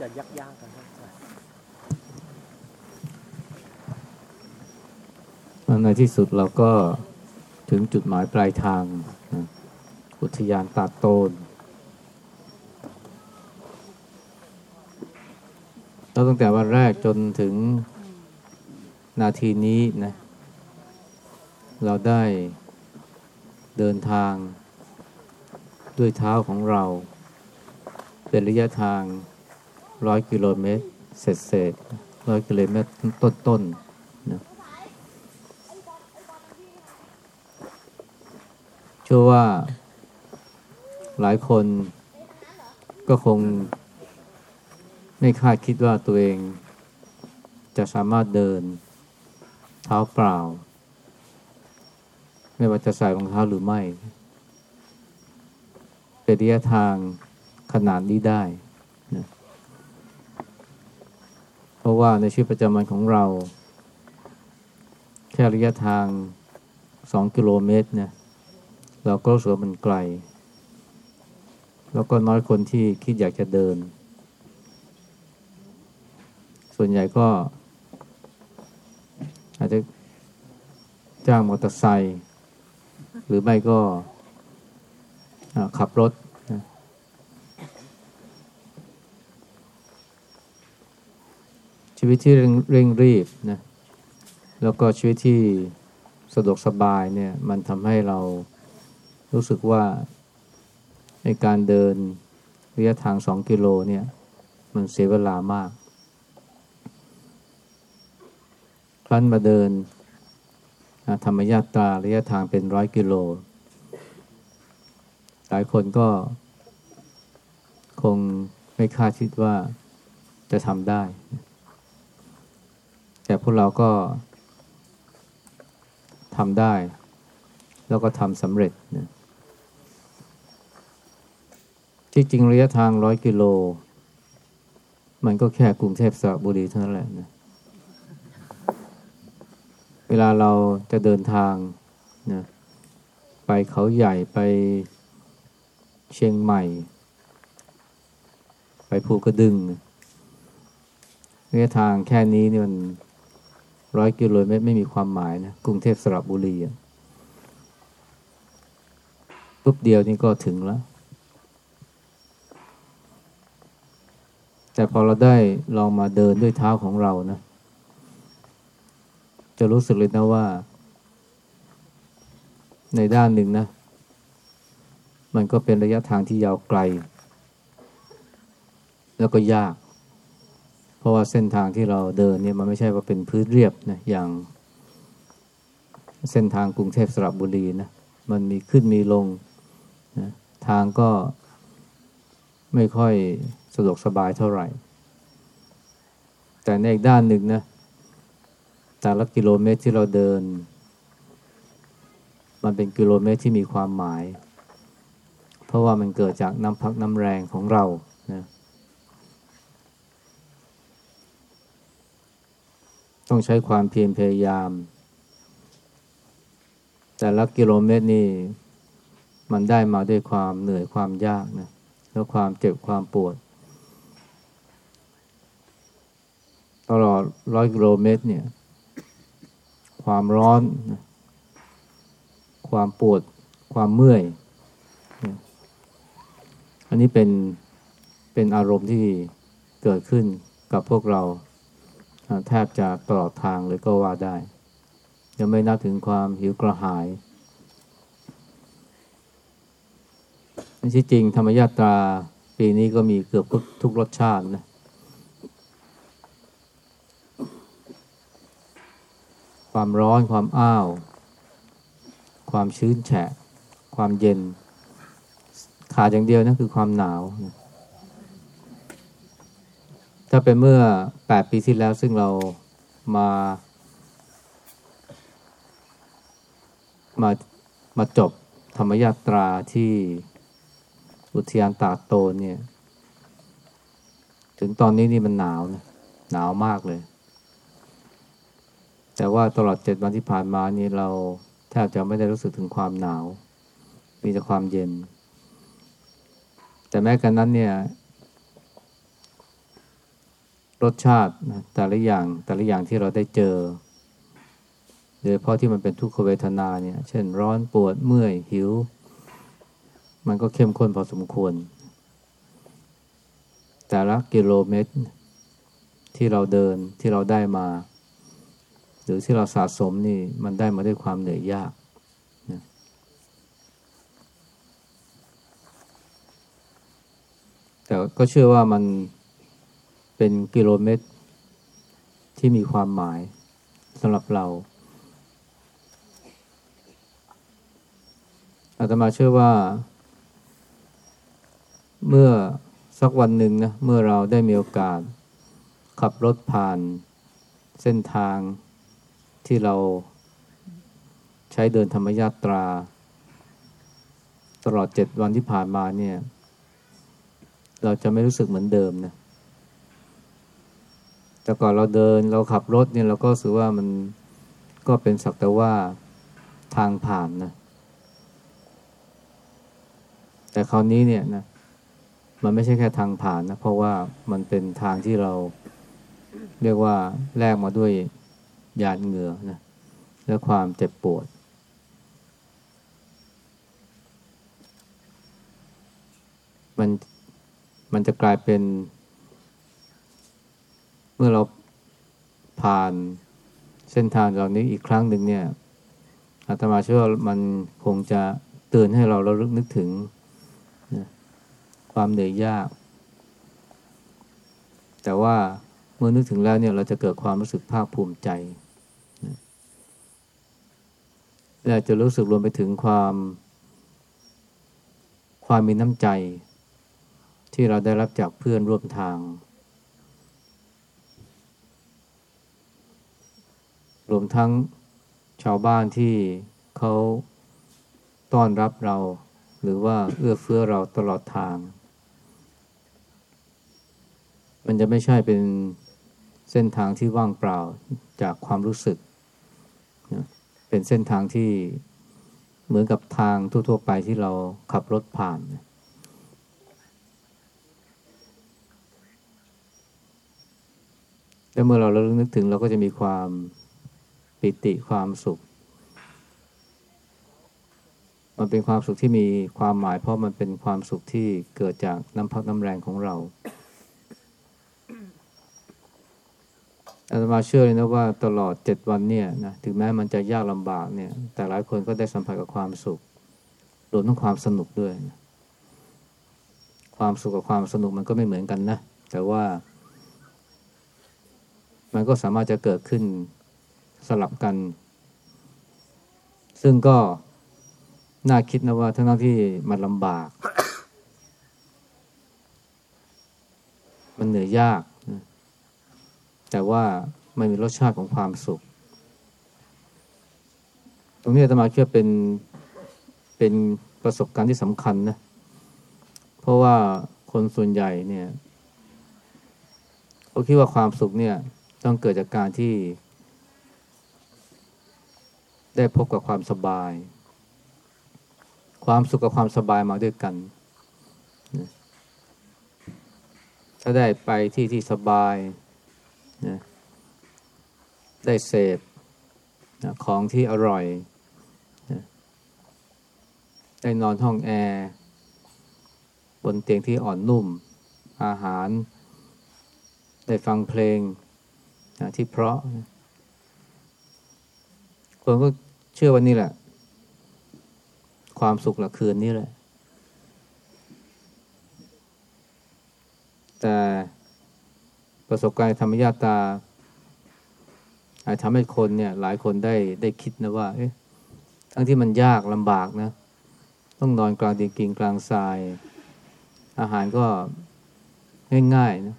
จะยักยากกันครับในที่สุดเราก็ถึงจุดหมายปลายทางอุทยานตาโตนแล้วตั้งแต่วันแรกจนถึงนาทีนี้นะเราได้เดินทางด้วยเท้าของเรา เป็นระยะทาง ร้อยกิโลเมตร เศษเศษร้อยกิโลเมตรต้นต้นนะเชื่อว่า หลายคนก็คงไม่คาดคิดว่าตัวเองจะสามารถเดินเท้าเปล่า ไม่ว่าจะใส่รองเท้าหรือไม่เป็นระยะทางขนาดนี้ได้นะ ราะว่าในชีวิตประจำวันของเรา แค่ระยะทางสองกิโลเมตรเนี่ยเราก็รู้สึกมันไกล แล้วก็น้อยคนที่คิดอยากจะเดิน ส่วนใหญ่ก็ อาจจะจ้างมอเตอร์ไซค์หรือไม่ก็ขับรถนะ ชีวิตที่เร่งรีบนะแล้วก็ชีวิตที่สะดวกสบายเนี่ยมันทำให้เรารู้สึกว่าในการเดินระยะทางสองกิโลเนี่ย มันเสียเวลามาก ครั้นมาเดินธรรมยาตราระยะทางเป็นร้อยกิโล หลายคนก็ คงไม่คาดคิดว่าจะทำได้ แต่พวกเราก็ทำได้ แล้วก็ทำสำเร็จนะที่จริงระยะทางร้อยกิโล มันก็แค่กรุงเทพสระบุรีเท่านั้นแหละนะเวลาเราจะเดินทางนะไปเขาใหญ่ไปเชียงใหม่ ไปภูกระดึงนะระยะทางแค่นี้นี่มัน ร้อยกิโลเมตรไม่มีความหมายนะกรุงเทพสระบุรีปุ๊บเดียวนี่ก็ถึงแล้ว แต่พอเราได้ลองมาเดินด้วยเท้าของเรานะ จะรู้สึกเลยนะว่า ในด้านหนึ่งนะ มันก็เป็นระยะทางที่ยาวไกล แล้วก็ยาก ราะว่าเส้นทางที่เราเดินเนี่ยมันไม่ใช่ว่าเป็นพื้นเรียบนะอย่างเส้นทางกรุงเทพสระบุรีนะมันมีขึ้นมีลงนะทางก็ไม่ค่อยสะดวกสบายเท่าไหร่ แต่ในอีกด้านหนึ่งนะแต่ละกิโลเมตรที่เราเดิน มันเป็นกิโลเมตรที่มีความหมาย เพราะว่ามันเกิดจากน้ำพักน้ำแรงของเรานะ ต้องใช้ความเพียรพยายาม แต่ละกิโลเมตรนี่มันได้มาด้วยความเหนื่อยความยากนะแล้วความเจ็บความปวด ตลอดร้อยกิโลเมตรเนี่ย ความร้อนนะความปวดความเมื่อย อันนี้เป็นเป็นอารมณ์ที่เกิดขึ้นกับพวกเรา แทบจะตลอดทางเลยก็ว่าได้ ยังไม่นับถึงความหิวกระหายที่จริงธรรมยาตราปีนี้ก็มีเกือบทุกทุกรสชาตินะความร้อนความอ้าว ความชื้นแฉะ ความเย็น ขาดอย่างเดียวนะคือความหนาวนะ ถ้าเป็นเมื่อแปดปีที่แล้วซึ่งเรามา มามาจบธรรมยาตราที่อุทยานตาโตนเนี่ย ถึงตอนนี้นี่มันหนาวนะหนาวมากเลย แต่ว่าตลอดเจ็ดวันที่ผ่านมานี่เราแทบจะไม่ได้รู้สึกถึงความหนาว มีแต่ความเย็น แต่แม้กันนั้นเนี่ย รสชาตินะแต่ละอย่างแต่ละอย่างที่เราได้เจอโดยเพราะที่มันเป็นทุกขเวทนาเนี่ย เช่นร้อนปวดเมื่อยหิว มันก็เข้มข้นพอสมควร แต่ละกิโลเมตร ที่เราเดินที่เราได้มา หรือที่เราสะสมนี่มันได้มาด้วยความเหนื่อยยากนะแต่ก็เชื่อว่ามัน เป็นกิโลเมตร ที่มีความหมายสำหรับเราอาตมาเชื่อว่า เมื่อสักวันหนึ่งนะเมื่อเราได้มีโอกาส ขับรถผ่านเส้นทางที่เราใช้เดินธรรมยาตรา ตลอดเจ็ดวันที่ผ่านมาเนี่ย เราจะไม่รู้สึกเหมือนเดิมนะ แต่ก่อนเราเดินเราขับรถเนี่ยเราก็รู้สึกว่ามันก็เป็นสักแต่ว่าทางผ่านนะ แต่คราวนี้เนี่ยนะมันไม่ใช่แค่ทางผ่านนะ เพราะว่ามันเป็นทางที่เราเรียกว่าแลกมาด้วยหยาดเหงื่อนะและความเจ็บปวด มันมันจะกลายเป็น เมื่อเราผ่านเส้นทางเหล่านี้อีกครั้งหนึ่งเนี่ยอาตมาเชื่อว่ามันคงจะเตือนให้เราเราลึกนึกถึงความเหนื่อยยาก แต่ว่าเมื่อนึกถึงแล้วเนี่ยเราจะเกิดความรู้สึกภาคภูมิใจและจะรู้สึกรวมไปถึงความความมีน้ำใจ ที่เราได้รับจากเพื่อนร่วมทาง รวมทั้งชาวบ้านที่เขาต้อนรับเรา หรือว่าเอื้อเฟื้อเราตลอดทาง มันจะไม่ใช่เป็นเส้นทางที่ว่างเปล่าจากความรู้สึก เป็นเส้นทางที่เหมือนกับทางทั่ว ๆ ไปที่เราขับรถผ่าน แล้วเมื่อเราเระลึกนึกถึงเราก็จะมีความ ปิติความสุข มันเป็นความสุขที่มีความหมาย เพราะมันเป็นความสุขที่เกิดจากน้ำพักน้ำแรงของเราอาตมาเชื่อเลยนะว่าตลอดเจ็ดวันเนี่ยนะถึงแม้มันจะยากลำบากเนี่ย แต่หลายคนก็ได้สัมผัสกับความสุขรวมทั้งความสนุกด้วยนะความสุขกับความสนุกมันก็ไม่เหมือนกันนะ แต่ว่า มันก็สามารถจะเกิดขึ้น สลับกัน ซึ่งก็น่าคิดนะว่าทั้งที่มันลำบาก มันเหนื่อยยาก แต่ว่าไม่มีรสชาติของความสุข ตรงนี้ธรรมาคิดว่าเป็นเป็นประสบการณ์ที่สำคัญนะ เพราะว่าคนส่วนใหญ่เนี่ยเขาคิดว่าความสุขเนี่ย ต้องเกิดจากการที่ ได้พบกับความสบาย ความสุขกับความสบายมาด้วยกัน ถ้าได้ไปที่ที่สบายนะได้เสพนะของที่อร่อยนะได้นอนห้องแอร์บนเตียงที่อ่อนนุ่ม อาหาร ได้ฟังเพลงนะที่เพราะนะคนก็ เชื่อว่านี่แหละ ความสุขละคืนนี้แหละ แต่ประสบการณ์ธรรมญาตา อาจทำให้คนเนี่ย หลายคนได้ได้คิดนะว่า เอ๊ะ ทั้งที่มันยากลำบากนะ ต้องนอนกลางดินกินกลางทราย อาหารก็ง่ายๆนะ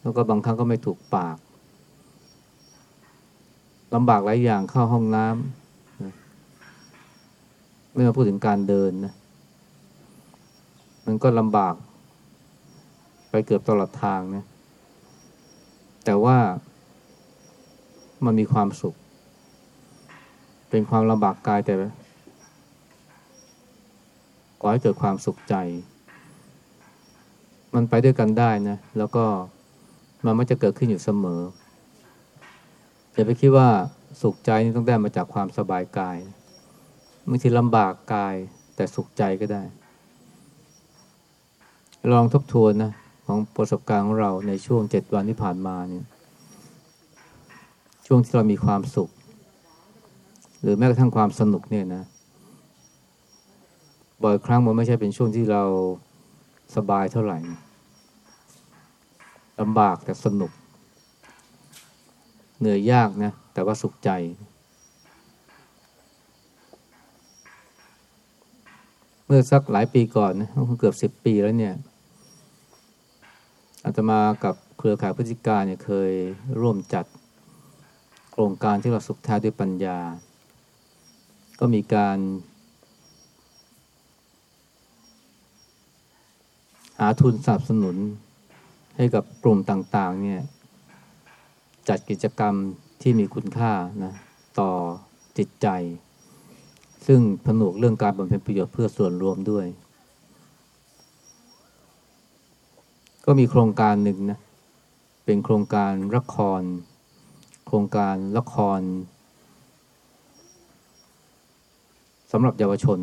แล้วก็บางครั้งก็ไม่ถูกปาก ลำบากหลายอย่างเข้าห้องน้ำนะไม่มาพูดถึงการเดินนะ มันก็ลำบาก ไปเกือบตลอดทางนะ แต่ว่ามันมีความสุข เป็นความลำบากกายแต่ก่อให้เกิดความสุขใจ มันไปด้วยกันได้นะ แล้วก็มันมักจะเกิดขึ้นอยู่เสมอ อย่าไปคิดว่าสุขใจนี่ต้องได้มาจากความสบายกายบางทีลำบากกายแต่สุขใจก็ได้ ลองทบทวนนะของประสบการณ์ของเราในช่วงเจ็ดวันที่ผ่านมาเนี่ย ช่วงที่เรามีความสุข หรือแม้กระทั่งความสนุกเนี่ยนะ บ่อยครั้งมันไม่ใช่เป็นช่วงที่เราสบายเท่าไหร่ลำบากแต่สนุก เหนื่อยยากนะ แต่ว่าสุขใจ เมื่อสักหลายปีก่อนนะเกือบสิบปีแล้วเนี่ยอาตมากับเครือข่ายพฤติการเนี่ยเคยร่วมจัดโครงการที่เราสุขแท้ด้วยปัญญา ก็มีการหาทุนสนับสนุนให้กับกลุ่มต่าง ๆ เนี่ย จัดกิจกรรมที่มีคุณค่านะต่อจิตใจ ซึ่งผนวกเรื่องการบำเพ็ญประโยชน์เพื่อส่วนรวมด้วย ก็มีโครงการหนึ่งนะเป็นโครงการละคร โครงการละครสำหรับเยาวชน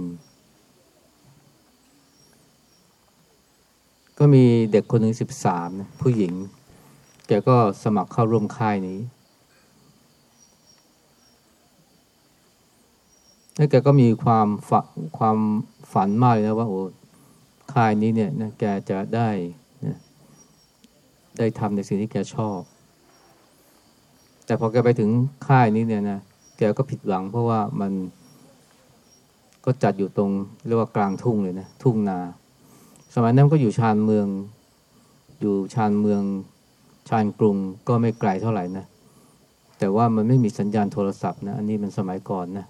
ก็มีเด็กคนหนึ่งสิบสามนะผู้หญิง แกก็สมัครเข้าร่วมค่ายนี้แล้วแกก็มีความฝันความฝันมากเลยนะว่าโอ้ค่ายนี้เนี่ยนะแกจะได้นะได้ทำในสิ่งที่แกชอบ แต่พอแกไปถึงค่ายนี้เนี่ยนะแกก็ผิดหวังเพราะว่ามันก็จัดอยู่ตรงเรียกว่ากลางทุ่งเลยนะทุ่งนา สมัยนั้นก็อยู่ชานเมือง อยู่ชานเมือง ชานกรุงก็ไม่ไกลเท่าไหร่นะ แต่ว่ามันไม่มีสัญญาณโทรศัพท์นะ อันนี้มันสมัยก่อนนะ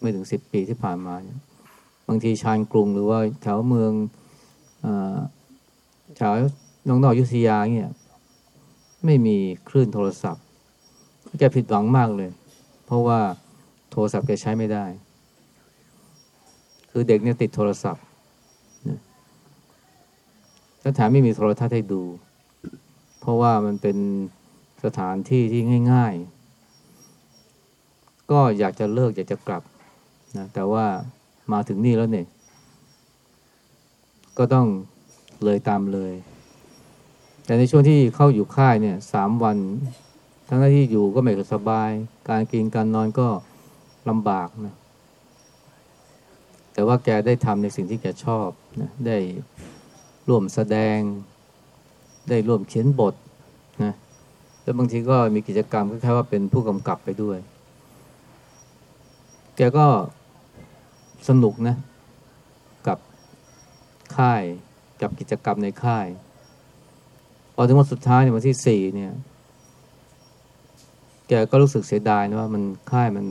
ไม่ถึงสิบปีที่ผ่านมาเนี่ยบางทีชานกรุงหรือว่าแถวเมืองอแถวนองนอกยุธยาเนี่ยไม่มีคลื่นโทรศัพท์ แกผิดหวังมากเลย เพราะว่าโทรศัพท์แกใช้ไม่ได้ คือเด็กเนี่ยติดโทรศัพท์แล้วแถมไม่มีโทรทัศน์ให้ดู เพราะว่ามันเป็นสถานที่ที่ง่าย ๆ ก็อยากจะเลิกอยากจะกลับนะแต่ว่ามาถึงนี่แล้วเนี่ย ก็ต้องเลยตามเลย แต่ในช่วงที่เข้าอยู่ค่ายเนี่ยสามวัน ทั้งที่อยู่ก็ไม่สบาย การกินการนอนก็ลำบากนะแต่ว่าแกได้ทำในสิ่งที่แกชอบนะได้ร่วมแสดง ได้ร่วมเขียนบทนะแล้วบางทีก็มีกิจกรรมคล้ายๆว่าเป็นผู้กำกับไปด้วย แกก็สนุกนะกับค่ายกับกิจกรรมในค่ายพอถึงวันสุดท้ายในวันที่สี่เนี่ย แกก็รู้สึกเสียดายนะว่ามันค่ายมัน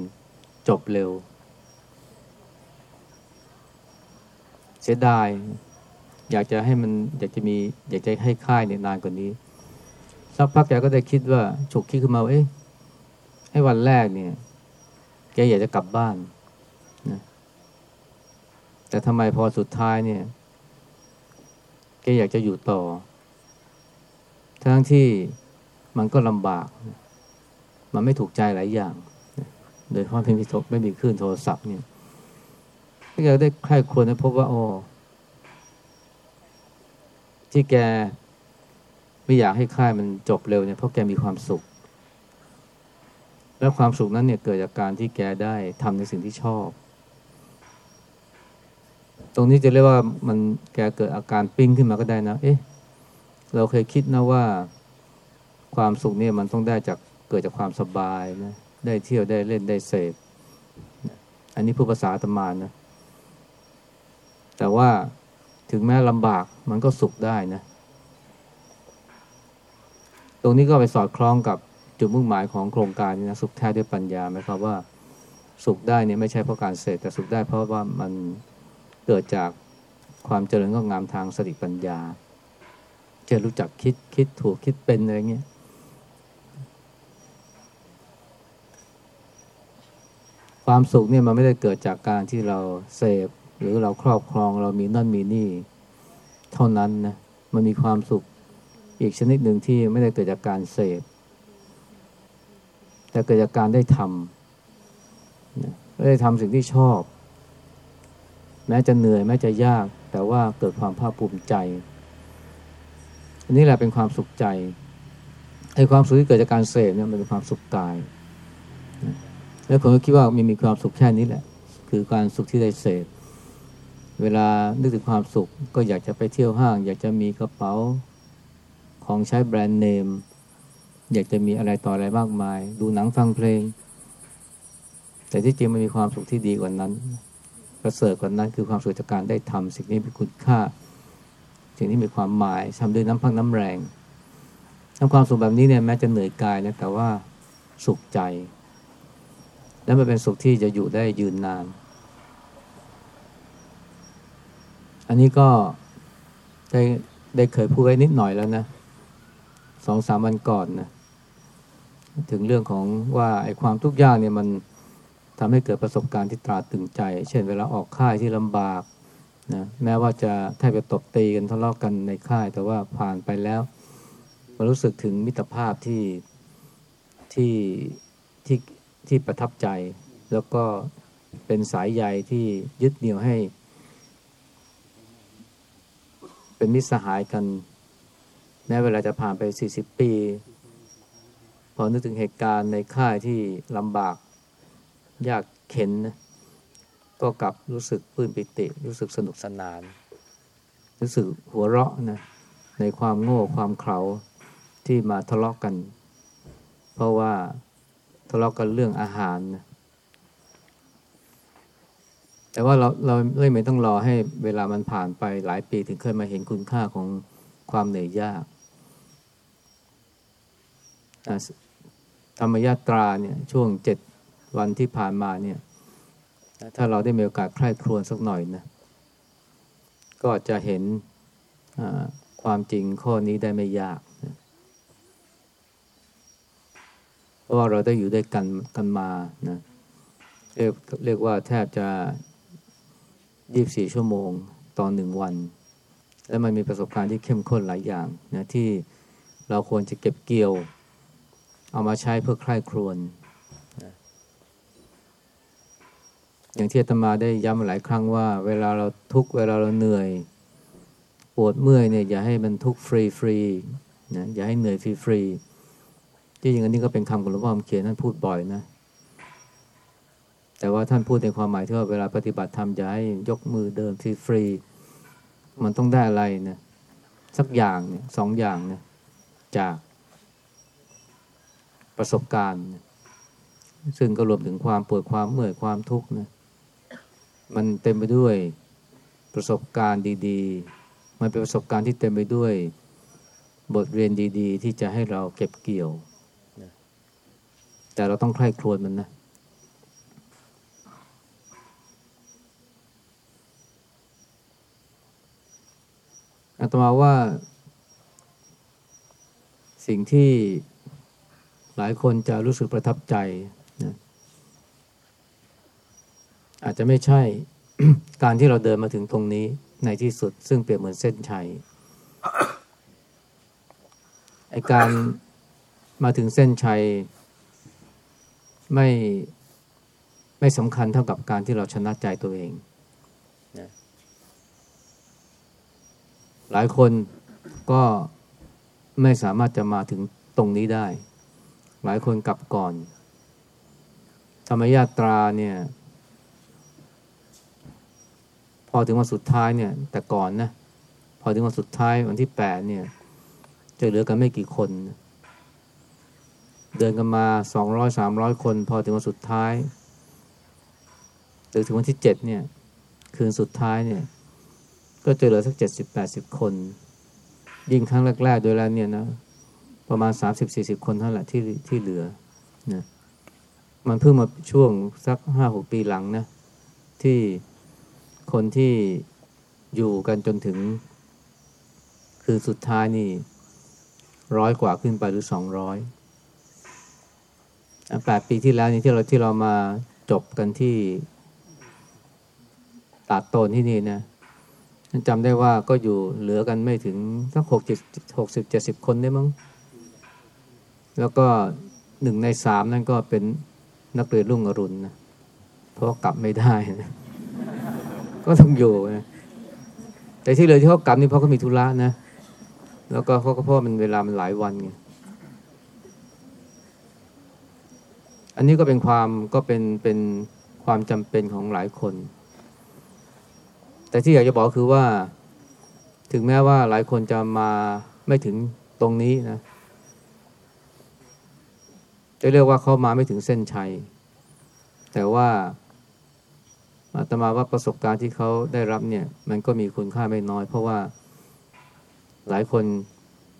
จบเร็ว เสียดาย อยากจะให้มันอยากจะมีอยากจะให้ค่ายเนี่ยนานกว่านี้ สักพักแกก็ได้คิดว่าฉุกคิดขึ้นมาว่าเอ๊ะให้วันแรกเนี่ย แกอยากจะกลับบ้านนะแต่ทำไมพอสุดท้ายเนี่ย แกอยากจะอยู่ต่อ ทั้งที่มันก็ลำบาก มันไม่ถูกใจหลายอย่าง โดยเพราะไม่มีไม่มีคลื่นโทรศัพท์เนี่ยแกได้ใครควรนะพบว่าโอ้ ที่แกไม่อยากให้ค่ายมันจบเร็วเนี่ยเพราะแกมีความสุข แล้วความสุขนั้นเนี่ยเกิดจากการที่แกได้ทำในสิ่งที่ชอบ ตรงนี้จะเรียกว่ามันแกเกิดอาการปิ้งขึ้นมาก็ได้นะ เอ๊ะ เราเคยคิดนะว่าความสุขเนี่ยมันต้องได้จากเกิดจากความสบายนะได้เที่ยวได้เล่นได้เสพอันนี้ผู้ภาษาตมานนะแต่ว่า ถึงแม้ลำบากมันก็สุขได้นะ ตรงนี้ก็ไปสอดคล้องกับจุดมุ่งหมายของโครงการนี้นะสุขแท้ด้วยปัญญาไหมครับว่าสุขได้เนี่ยไม่ใช่เพราะการเสพแต่สุขได้เพราะว่ามันเกิดจากความเจริญงอกงามทางสติปัญญาจะรู้จักคิดคิดถูกคิดเป็นอะไรเงี้ยความสุขเนี่ยมันไม่ได้เกิดจากการที่เราเสพ หรือเราครอบครองเรามีนั่นมีนี่ เท่านั้นนะมันมีความสุขอีกชนิดหนึ่งที่ไม่ได้เกิดจากการเสพแต่เกิดจากการได้ทำได้ทำสิ่งที่ชอบ แม้จะเหนื่อยแม้จะยาก แต่ว่าเกิดความภาคภูมิใจ อันนี้แหละเป็นความสุขใจไอ้ความสุขที่เกิดจากการเสพเนี่ยมันเป็นความสุขกาย แล้วผมก็คิดว่ามีมีความสุขแค่นี้แหละ คือการสุขที่ได้เสพ เวลานึกถึงความสุขก็อยากจะไปเที่ยวห้าง อยากจะมีกระเป๋าของใช้แบรนด์เนม อยากจะมีอะไรต่ออะไรมากมาย ดูหนังฟังเพลง แต่ที่จริงมันมีความสุขที่ดีกว่านั้นประเสริฐกว่านั้นคือความสุขจากการได้ทำสิ่งนี้มีคุณค่า สิ่งที่มีความหมายทำด้วยน้ำพักน้ำแรงทำความสุขแบบนี้เนี่ยแม้จะเหนื่อยกายนะแต่ว่าสุขใจ และมันเป็นสุขที่จะอยู่ได้ยืนนาน อันนี้ก็ได้ได้เคยพูดไว้นิดหน่อยแล้วนะสองสามวันก่อนนะถึงเรื่องของว่าไอ้ความทุกข์ยากเนี่ยมันทำให้เกิดประสบการณ์ที่ตราตึงใจ เช่น เวลาออกค่ายที่ลำบากนะแม้ว่าจะแทบจะตบตีกันทะเลาะกกันในค่าย แต่ว่าผ่านไปแล้วมันรู้สึกถึงมิตรภาพที่ที่ที่ที่ประทับใจ แล้วก็เป็นสายใยที่ยึดเหนี่ยวให้ เป็นมิตรสหายกัน แม้เวลาจะผ่านไปสี่สิบปี พอนึกถึงเหตุการณ์ในค่ายที่ลำบาก ยากเข็นนะก็กลับรู้สึกปลื้มปิติ รู้สึกสนุกสนาน รู้สึกหัวเราะนะในความโง่ความเขลาที่มาทะเลาะกกัน เพราะว่าทะเลาะกกันเรื่องอาหารนะ แต่ว่าเราเราไม่ไม่ต้องรอให้เวลามันผ่านไปหลายปีถึงเคยมาเห็นคุณค่าของความเหนื่อยยากธรรมยาตราเนี่ยช่วงเจ็ดวันที่ผ่านมาเนี่ย ถ้าเราได้มีโอกาสใคร่ครวญสักหน่อยนะก็จะเห็นความจริงข้อนี้ได้ไม่ยาก เพราะว่าเราได้อยู่ด้วยกันกันมานะเรียกเรียกว่าแทบจะ ยี่บสี่ชั่วโมงต่อหนึ่งวัน และมันมีประสบการณ์ที่เข้มข้นหลายอย่างนะที่เราควรจะเก็บเกี่ยว เอามาใช้เพื่อใคร่ครวญนะอย่างที่อาตมาได้ย้ำหลายครั้งว่า เวลาเราทุกเวลาเราเหนื่อย ปวดเมื่อยเนี่ยอย่าให้มันทุกฟรีฟรีนะอย่าให้เหนื่อยฟรีฟรีที่จริงอันนี้ก็เป็นคำของหลวงพ่อเขียนท่านพูดบ่อยนะ แต่ว่าท่านพูดในความหมายที่ว่าเวลาปฏิบัติธรรมจะให้ยกมือเดินฟรีๆมันต้องได้อะไรนะสักอย่างเนี่ยสองอย่างนะจากประสบการณ์ ซึ่งก็รวมถึงความปวดความเมื่อยความทุกข์นะมันเต็มไปด้วยประสบการณ์ดีๆ มันเป็นประสบการณ์ที่เต็มไปด้วยบทเรียนดี ๆ ที่จะให้เราเก็บเกี่ยว แต่เราต้องใคร่ครวญมันนะ อาตมาว่า สิ่งที่หลายคนจะรู้สึกประทับใจนะอาจจะไม่ใช่การที่เราเดินมาถึงตรงนี้ในที่สุด ซึ่งเปรียบเหมือนเส้นชัยไอการมาถึงเส้นชัย ไม่ไม่สำคัญเท่ากับการที่เราชนะใจตัวเองนะ หลายคนก็ไม่สามารถจะมาถึงตรงนี้ได้ หลายคนกลับก่อน ธรรมยาตราเนี่ย พอถึงวันสุดท้ายเนี่ย แต่ก่อนนะ พอถึงวันสุดท้ายวันที่แปดเนี่ย จะเหลือกันไม่กี่คน เดินกันมาสองร้อยสามร้อยคน พอถึงวันสุดท้ายหรือถึงวันที่เจ็ดเนี่ย คืนสุดท้ายเนี่ย ก็จะเหลือสักเจ็ดสิบแปดสิบคน ยิ่งครั้งแรกๆโดยแล้วเนี่ยนะประมาณสามสิบสี่สิบคนเท่านั้นที่ที่เหลือนะมันเพิ่งมาช่วงสักห้าหกปีหลังนะ ที่คนที่อยู่กันจนถึง คือสุดท้ายนี่ร้อยกว่าขึ้นไปหรือสองร้อยแปดปีที่แล้วนี่ที่เราที่เรามาจบกันที่ตัดโตนที่นี่นะ จำได้ว่าก็อยู่เหลือกันไม่ถึงสักหกจิตหกสิบเจ็ดสิบคนได้มั้ง แล้วก็หนึ่งในสามนั่นก็เป็นนักเรียนรุ่งอรุณนะ เพราะกลับไม่ได้นะก็ต้องอยู่นะแต่ที่เหลือที่เขากลับนี่เพราะเขามีธุระนะ แล้วก็เขาก็เพราะมันเวลามันหลายวันไง อันนี้ก็เป็นความก็เป็นเป็นความจำเป็นของหลายคน แต่ที่อยากจะบอกคือว่า ถึงแม้ว่าหลายคนจะมาไม่ถึงตรงนี้นะจะเรียกว่าเขามาไม่ถึงเส้นชัย แต่ว่าอาตมาว่าประสบการณ์ที่เขาได้รับเนี่ย มันก็มีคุณค่าไม่น้อย เพราะว่าหลายคน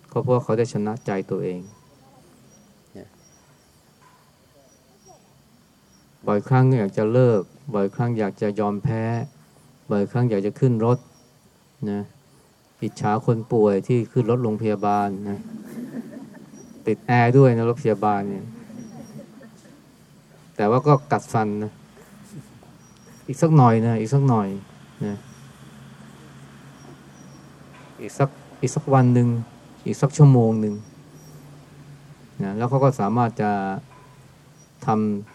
เขาเพราะเขาได้ชนะใจตัวเองบ่อยครั้งอยากจะเลิก บ่อยครั้งอยากจะยอมแพ้ บ่อยครั้งอยากจะขึ้นรถนะอิจฉาคนป่วยที่ขึ้นรถโรงพยาบาลนะติดแอร์ด้วยนะรถพยาบาลเนี่ย แต่ว่าก็กัดฟันนะอีกสักหน่อยนะอีกสักหน่อยนะอีกสักอีกสักวันหนึ่งอีกสักชั่วโมงหนึ่งนะแล้วเขาก็สามารถจะทำ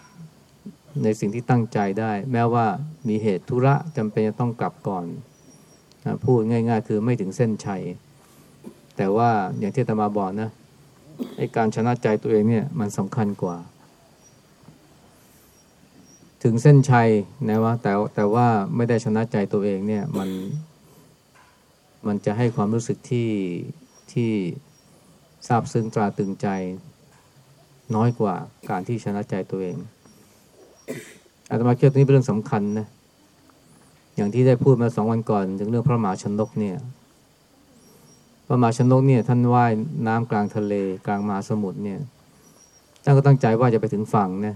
ในสิ่งที่ตั้งใจได้ แม้ว่ามีเหตุธุระจำเป็นจะต้องกลับก่อนนะพูดง่าย ๆ คือไม่ถึงเส้นชัย แต่ว่าอย่างที่ตมาบอกนะไอการชนะใจตัวเองเนี่ยมันสำคัญกว่า ถึงเส้นชัยนะว่าแต่แต่ว่าไม่ได้ชนะใจตัวเองเนี่ยมันมันจะให้ความรู้สึกที่ที่ซาบซึ้งตราตึงใจน้อยกว่าการที่ชนะใจตัวเอง อาตมาคิดว่าตรงนี้เป็นเรื่องสำคัญนะ อย่างที่ได้พูดมาสองวันก่อน ถึงเรื่องพระมหาชนกเนี่ย พระมหาชนกเนี่ย ท่านว่ายน้ำกลางทะเล กลางมหาสมุทรเนี่ยท่านก็ตั้งใจว่าจะไปถึงฝั่งนะ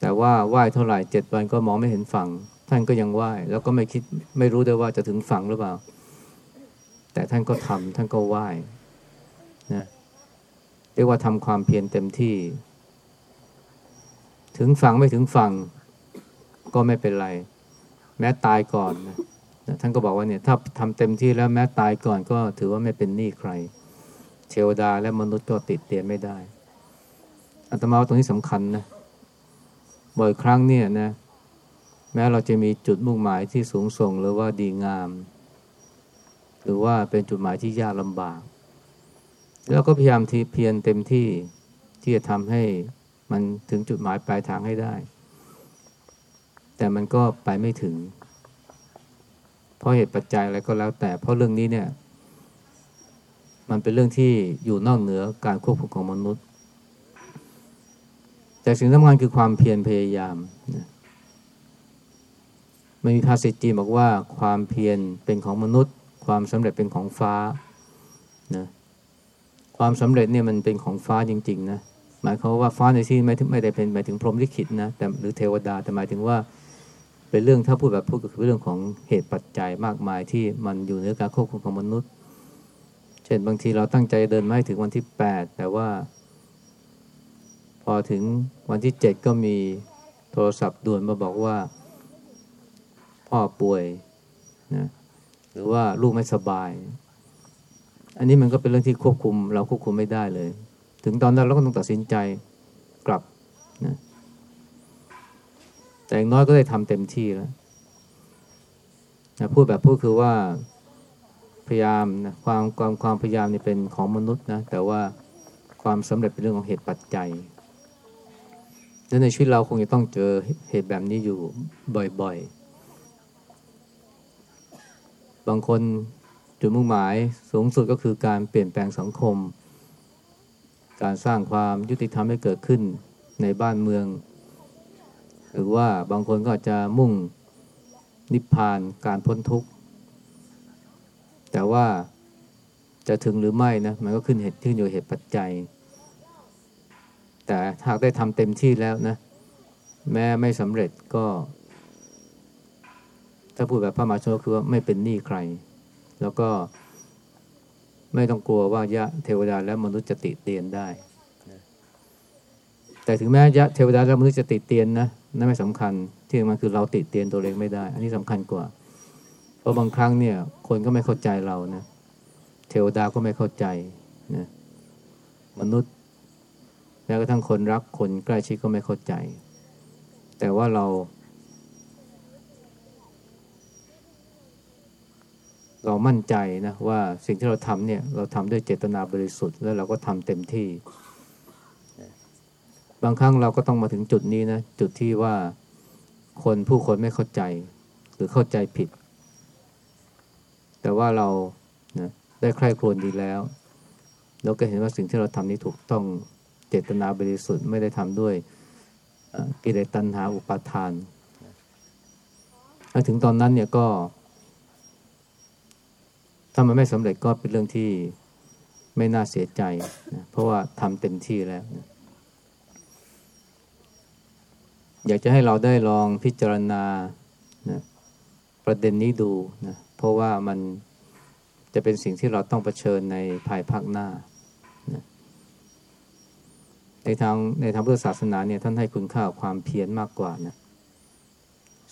แต่ว่าว่ายเท่าไหร่เจ็ดวันก็มองไม่เห็นฝั่ง ท่านก็ยังว่ายแล้วก็ไม่คิดไม่รู้ด้วยว่าจะถึงฝั่งหรือเปล่า แต่ท่านก็ทำท่านก็ว่ายนะเรียกว่าทำความเพียรเต็มที่ ถึงฝั่งไม่ถึงฝั่งก็ไม่เป็นไร แม้ตายก่อนนะท่านก็บอกว่าเนี่ยถ้าทำเต็มที่แล้วแม้ตายก่อนก็ถือว่าไม่เป็นหนี้ใคร เทวดาและมนุษย์ก็ติดเตียนไม่ได้อาตมาว่าตรงนี้สำคัญนะบ่อยครั้งเนี่ยนะแม้เราจะมีจุดมุ่งหมายที่สูงส่งหรือว่าดีงาม หรือว่าเป็นจุดหมายที่ยากลำบาก แล้วก็พยายามที่เพียรเต็มที่ที่จะทำให้ มันถึงจุดหมายปลายทางให้ได้ แต่มันก็ไปไม่ถึง เพราะเหตุปัจจัยอะไรก็แล้วแต่ เพราะเรื่องนี้เนี่ย มันเป็นเรื่องที่อยู่นอกเหนือการควบคุมของมนุษย์ แต่สิ่งสำคัญคือความเพียรพยายามนะมันมีภาษิตจีนบอกว่าความเพียรเป็นของมนุษย์ ความสำเร็จเป็นของฟ้านะความสำเร็จเนี่ยมันเป็นของฟ้าจริง ๆ นะ หมายความว่าฟ้าในที่ไม่ไม่ได้เป็นหมายถึงพรหมลิขิตนะแต่หรือเทวดาแต่หมายถึงว่า เป็นเรื่องถ้าพูดแบบพูดก็คือเรื่องของเหตุปัจจัยมากมายที่มันอยู่เหนือการควบคุมของมนุษย์ เช่นบางทีเราตั้งใจเดินไม่ถึงวันที่แปดแต่ว่า พอถึงวันที่เจ็ดก็มีโทรศัพท์ด่วนมาบอกว่า พ่อป่วยนะหรือว่าลูกไม่สบาย อันนี้มันก็เป็นเรื่องที่ควบคุม เราควบคุมไม่ได้เลย ถึงตอนนั้นเราก็ต้องตัดสินใจกลับนะแต่อย่างน้อยก็ได้ทำเต็มที่แล้วนะพูดแบบพูดคือว่าพยายามนะความความความพยายามนี่เป็นของมนุษย์นะแต่ว่าความสำเร็จเป็นเรื่องของเหตุปัจจัยและในชีวิตเราคงจะต้องเจอเหตุแบบนี้อยู่บ่อยๆ บางคนจุดมุ่งหมายสูงสุดก็คือการเปลี่ยนแปลงสังคม การสร้างความยุติธรรมให้เกิดขึ้นในบ้านเมือง หรือว่าบางคนก็จะมุ่งนิพพานการพ้นทุกข์ แต่ว่าจะถึงหรือไม่นะมันก็ขึ้นเหตุขึ้นอยู่เหตุปัจจัย แต่หากได้ทำเต็มที่แล้วนะ แม้ไม่สำเร็จก็ ถ้าพูดแบบพระมหาชนกคือว่าไม่เป็นหนี้ใคร แล้วก็ ไม่ต้องกลัวว่ายะเทวดาและมนุษย์จะติเตียนได้ แต่ถึงแม้ยะเทวดาและมนุษย์จะติเตียนนะนั่นไม่สำคัญ ที่มันคือเราติเตียนตัวเองไม่ได้ อันนี้สำคัญกว่า เพราะบางครั้งเนี่ย คนก็ไม่เข้าใจเรานะ เทวดาก็ไม่เข้าใจนะมนุษย์แม้กระทั่งคนรักคนใกล้ชิดก็ไม่เข้าใจ แต่ว่าเรา เรามั่นใจนะว่าสิ่งที่เราทำเนี่ยเราทำด้วยเจตนาบริสุทธิ์ แล้วเราก็ทำเต็มที่ บางครั้งเราก็ต้องมาถึงจุดนี้นะจุดที่ว่าคนผู้คนไม่เข้าใจ หรือเข้าใจผิด แต่ว่าเรานะได้ใคร่ครวญดีแล้วเราก็เห็นว่าสิ่งที่เราทำนี้ถูกต้องเจตนาบริสุทธิ์ไม่ได้ทำด้วยกิเลสตัณหาอุปาทาน ถึงตอนนั้นเนี่ยก็ ถ้ามันไม่สำเร็จก็เป็นเรื่องที่ไม่น่าเสียใจนะเพราะว่าทำเต็มที่แล้วนะอยากจะให้เราได้ลองพิจารณานะประเด็นนี้ดูนะเพราะว่ามันจะเป็นสิ่งที่เราต้องเผชิญในภายภาคหน้านะในทางในทางพุทธศาสนาเนี่ยท่านให้คุณค่าความเพียรมากกว่านะ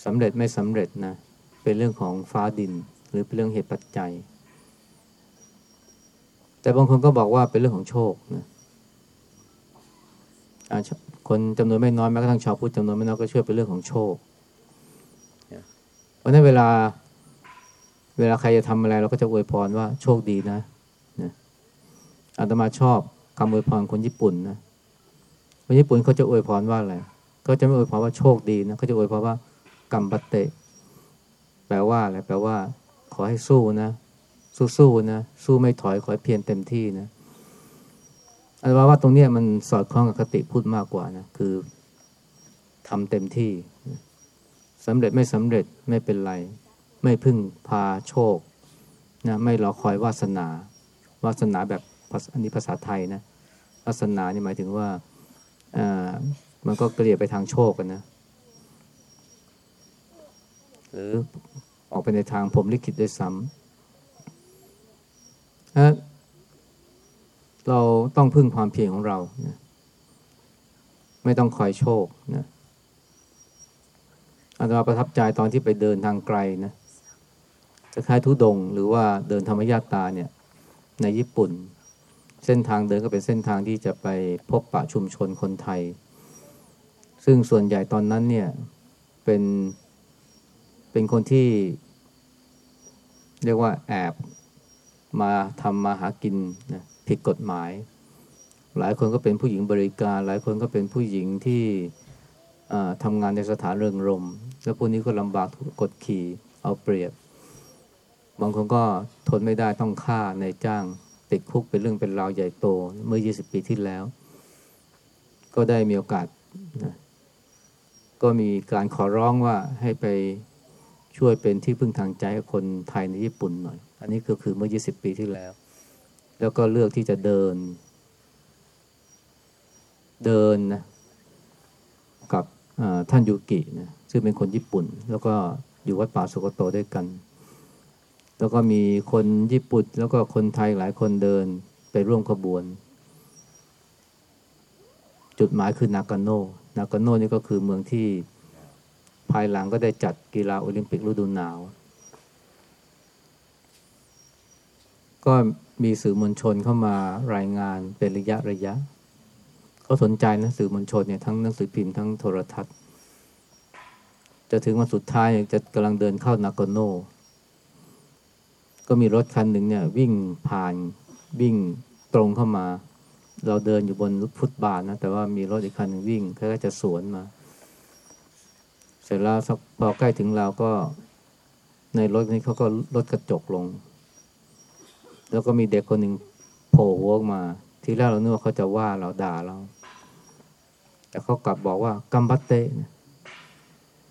สำเร็จไม่สำเร็จนะเป็นเรื่องของฟ้าดินหรือเป็นเรื่องเหตุปัจจัย แต่บางคนก็บอกว่าเป็นเรื่องของโชคนะคนจำนวนไม่น้อยแม้กระทั่งชาวพุทธจำนวนไม่น้อยก็เชื่อเป็นเรื่องของโชค เพราะนั้นเวลา เวลาใครจะทำอะไรเราก็จะอวยพรว่าโชคดีนะนะอาตมาชอบคำอวยพรคนญี่ปุ่นนะคนญี่ปุ่นเขาจะอวยพรว่าอะไรก็จะไม่อวยพรว่าโชคดีนะเขาจะอวยพรว่ากัมบัตเตะแปลว่าอะไรแปลว่า ขอให้สู้นะ สู้ๆนะสู้ไม่ถอยขอให้เพียรเต็มที่นะอันว่าว่าตรงนี้มันสอดคล้องกับคติพูดมากกว่านะคือทำเต็มที่สำเร็จไม่สำเร็จไม่เป็นไร ไม่พึ่งพาโชคนะไม่รอคอยวาสนา วาสนาแบบอันนี้ภาษาไทยนะวาสนานี่หมายถึงว่าอ่ามันก็เกลี่ยไปทางโชคกันนะ หรือออกไปในทางผมลิขิตด้วยซ้ำ เราต้องพึ่งความเพียรของเรานะไม่ต้องคอยโชคนะอาตมาประทับใจตอนที่ไปเดินทางไกลนะจะคล้ายทุดง หรือว่าเดินธรรมยาตาเนี่ย ในญี่ปุ่น เส้นทางเดินก็เป็นเส้นทางที่จะไปพบปะชุมชนคนไทย ซึ่งส่วนใหญ่ตอนนั้นเนี่ยเป็นเป็นคนที่ เรียกว่าแอบ มาทำมาหากินนะผิดกฎหมาย หลายคนก็เป็นผู้หญิงบริการ หลายคนก็เป็นผู้หญิงที่ทำงานในสถานเริงรม แล้วพวกนี้ก็ลำบากกดขี่เอาเปรียบ บางคนก็ทนไม่ได้ต้องฆ่าในจ้างติดคุกเป็นเรื่องเป็นราวใหญ่โตเมื่อ 20 ปีที่แล้ว ก็ได้มีโอกาสนะก็มีการขอร้องว่าให้ไปช่วยเป็นที่พึ่งทางใจให้คนไทยในญี่ปุ่นหน่อย อันนี้ก็คือเมื่อ 20 ปีที่แล้ว แล้วก็เลือกที่จะเดิน เดินนะกับท่านยูกินะซึ่งเป็นคนญี่ปุ่น แล้วก็อยู่วัดป่าสุกโตด้วยกัน แล้วก็มีคนญี่ปุ่น แล้วก็คนไทยหลายคนเดินไปร่วมขบวน จุดหมายคือนากาโนนากาโนนี่ก็คือเมืองที่ภายหลังก็ได้จัดกีฬาโอลิมปิกฤดูหนาว ก็มีสื่อมวลชนเข้ามารายงานเป็นระยะระยะก็สนใจนะสื่อมวลชนเนี่ยทั้งหนังสือพิมพ์ทั้งโทรทัศน์ จะถึงวันสุดท้ายจะกำลังเดินเข้านากโน ก็มีรถคันหนึ่งเนี่ย วิ่งผ่านวิ่งตรงเข้ามา เราเดินอยู่บนฟุตบาทนะ แต่ว่ามีรถอีกคันหนึ่งวิ่งคล้ายๆจะสวนมา เสร็จแล้วพอใกล้ถึงเราก็ในรถนี้เขาก็ลดกระจกลง แล้วก็มีเด็กคนหนึ่งโผล่หัวออกมา ทีแรกเราเนึกว่าเขาจะว่าเราด่าเรา แต่เขากลับบอกว่ากัมบัตเต้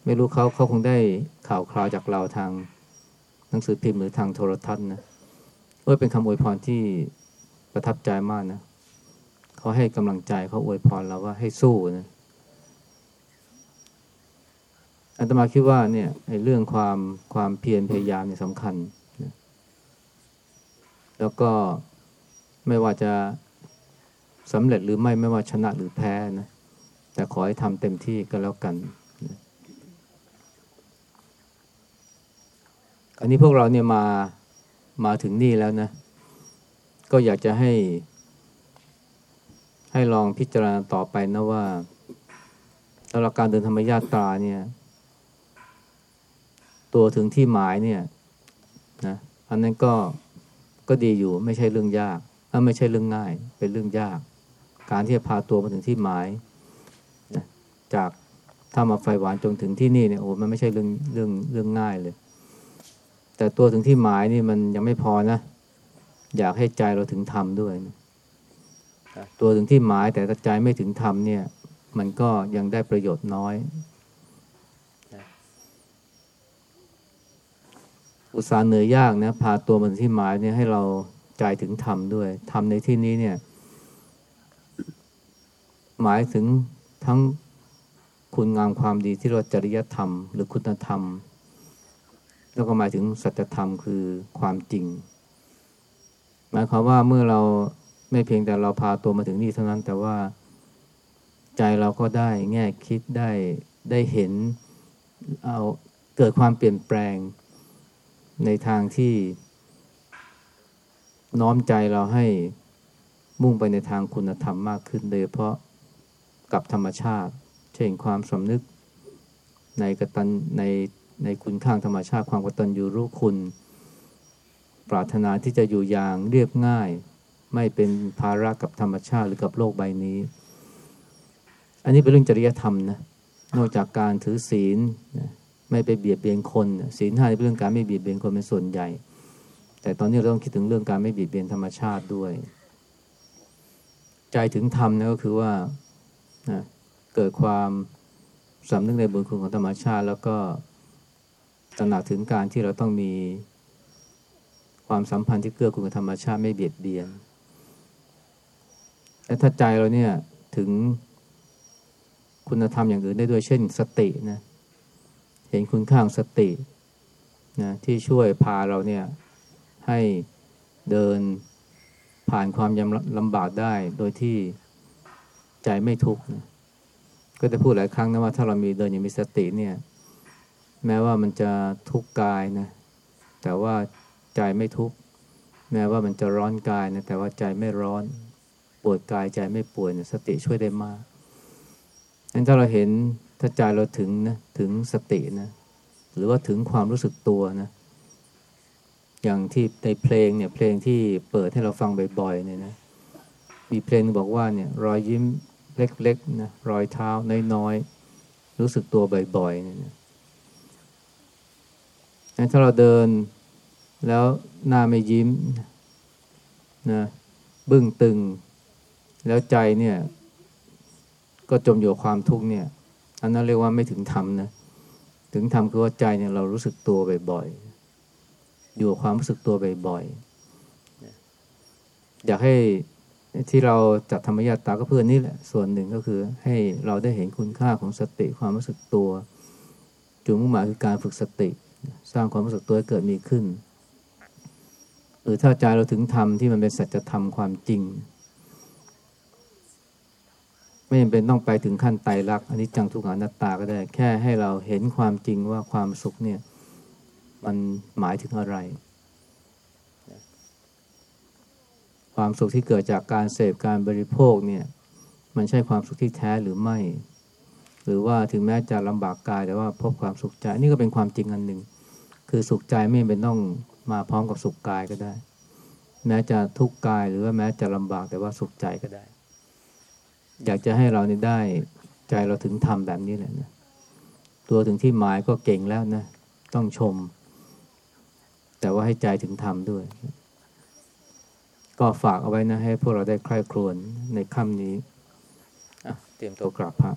ไม่รู้เขาเขาคงได้ข่าวคราวจากเราทางหนังสือพิมพ์หรือทางโทรทัศน์นะเออเป็นคำอวยพรที่ประทับใจมากนะเขาให้กำลังใจเขาอวยพรเราว่าให้สู้นะอันตมาคิดว่าเนี่ยไอ้เรื่องความความเพียรพยายามเนี่ยสำคัญ แล้วก็ไม่ว่าจะสำเร็จหรือไม่ไม่ว่าชนะหรือแพ้นะแต่ขอให้ทำเต็มที่ก็แล้วกัน อันนี้พวกเราเนี่ยมามาถึงนี่แล้วนะ ก็อยากจะให้ ให้ลองพิจารณาต่อไปนะว่าสำหรับการเดินธรรมญาตราเนี่ย ตัวถึงที่หมายเนี่ยนะอันนั้นก็ ก็ดีอยู่ไม่ใช่เรื่องยากถ้าไม่ใช่เรื่องง่าย เป็นเรื่องยาก การที่จะพาตัวมาถึงที่หมายนะจากถ้ามาไฟหวานจนถึงที่นี่เนี่ยโอ้มันไม่ใช่เรื่องเรื่องเรื่องง่ายเลย แต่ตัวถึงที่หมายนี่มันยังไม่พอนะอยากให้ใจเราถึงธรรมด้วยนะตัวถึงที่หมายแต่ถ้าใจไม่ถึงธรรมเนี่ย มันก็ยังได้ประโยชน์น้อย อุตสาห์เหนื่อยยากนะพาตัวมันที่หมายเนี่ยให้เราใจถึงธรรมด้วยธรรมในที่นี้เนี่ย หมายถึงทั้งคุณงามความดีที่เราจริยธรรม หรือคุณธรรม แล้วก็หมายถึงสัจธรรมคือความจริง หมายความว่าเมื่อเราไม่เพียงแต่เราพาตัวมาถึงนี่เท่านั้น แต่ว่าใจเราก็ได้แง่คิดได้ได้เห็นเอาเกิดความเปลี่ยนแปลง ในทางที่ น้อมใจเราให้มุ่งไปในทางคุณธรรมมากขึ้นโดยเฉพาะกับธรรมชาติ เช่นความสำนึกในกตันในในคุณข้างธรรมชาติความกตัญญูรู้คุณ ปรารถนาที่จะอยู่อย่างเรียบง่าย ไม่เป็นภาระกับธรรมชาติหรือกับโลกใบนี้ อันนี้เป็นเรื่องจริยธรรมนะนอกจากการถือศีลนะ ไม่ไปเบียดเบียนคนศีลห้าเป็นเรื่องการไม่เบียดเบียนคนเป็นส่วนใหญ่ แต่ตอนนี้เราต้องคิดถึงเรื่องการไม่เบียดเบียนธรรมชาติด้วย ใจถึงธรรมนะก็คือว่าเกิดความสำนึกในบุญคุณของธรรมชาติ แล้วก็ตระหนักถึงการที่เราต้องมีความสัมพันธ์ที่เกื้อกูลกับธรรมชาติไม่เบียดเบียนและถ้าใจเราเนี่ยถึงคุณธรรมอย่างอื่นได้ด้วยเช่นสตินะเเห็นคุณค่างสตินะที่ช่วยพาเราเนี่ยให้เดินผ่านความยำลำบากได้โดยที่ใจไม่ทุกข์นะก็จะพูดหลายครั้งนะว่าถ้าเรามีเดินอย่างมีสติเนี่ย แม้ว่ามันจะทุกข์กายนะแต่ว่าใจไม่ทุกข์แม้ว่ามันจะร้อนกายนะแต่ว่าใจไม่ร้อนปวดกายใจไม่ปวดนะสติช่วยได้มากงั้นถ้าเราเห็นถ้าใจเราถึงนะถึงสตินะหรือว่าถึงความรู้สึกตัวนะอย่างที่ในเพลงเนี่ยเพลงที่เปิดให้เราฟังบ่อยๆเนี่ยนะมีเพลงบอกว่าเนี่ยรอยยิ้มเล็กๆนะรอยเท้าน้อยๆรู้สึกตัวบ่อยๆเนี่ยนะถ้าเราเดินแล้วหน้าไม่ยิ้มนะบึ้งตึง แล้วใจเนี่ย ก็จมอยู่ความทุกข์เนี่ย อันนั้นเรียกว่าไม่ถึงธรรมนะ ถึงธรรมคือว่าใจเนี่ยเรารู้สึกตัวบ่อยๆ อยู่ความรู้สึกตัวบ่อยๆ อยากให้ที่เราจัดธรรมยาตาก็เพื่อนี่แหละ ส่วนหนึ่งก็คือ ให้เราได้เห็นคุณค่าของสติความรู้สึกตัว จุดมุ่งหมายคือการฝึกสติ สร้างความรู้สึกตัวให้เกิดมีขึ้น หรือถ้าใจเราถึงธรรมที่มันเป็นสัจธรรมความจริง ไม่จำเป็นต้องไปถึงขั้นไตรลักษณ์อันนี้จังทุกขังนัตตาก็ได้ แค่ให้เราเห็นความจริงว่าความสุขเนี่ย มันหมายถึงอะไร ความสุขที่เกิดจากการเสพการบริโภคเนี่ย มันใช่ความสุขที่แท้หรือไม่ หรือว่าถึงแม้จะลำบากกายแต่ว่าพบความสุขใจนี่ก็เป็นความจริงอันหนึ่งคือสุขใจไม่เป็นต้องมาพร้อมกับสุขกายก็ได้ แม้จะทุกข์กายหรือว่าแม้จะลำบากแต่ว่าสุขใจก็ได้ อยากจะให้เราเนี่ได้ใจเราถึงทำแบบนี้แหละนะตัวถึงที่หมายก็เก่งแล้วนะ ต้องชม แต่ว่าให้ใจถึงทำด้วย ก็ฝากเอาไว้นะ ให้พวกเราได้ใคร่ครวญในค่ำนี้ เตรียมตัวกลับพระ